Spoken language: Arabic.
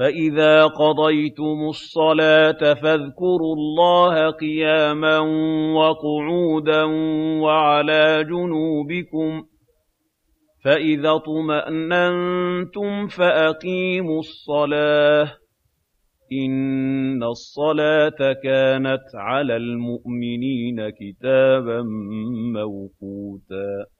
فَإِذَا قَضَيْتُمُ الصَّلَاةَ فَاذْكُرُوا اللَّهَ قِيَامًا وَقُعُودًا وَعَلَىٰ جُنُوبِكُمْ ۚ فَإِذَا طُمَأْنَنْتُمْ فَأَقِيمُوا الصَّلَاةَ ۚ إِنَّ الصَّلَاةَ كَانَتْ عَلَى الْمُؤْمِنِينَ كِتَابًا مَّوْقُوتًا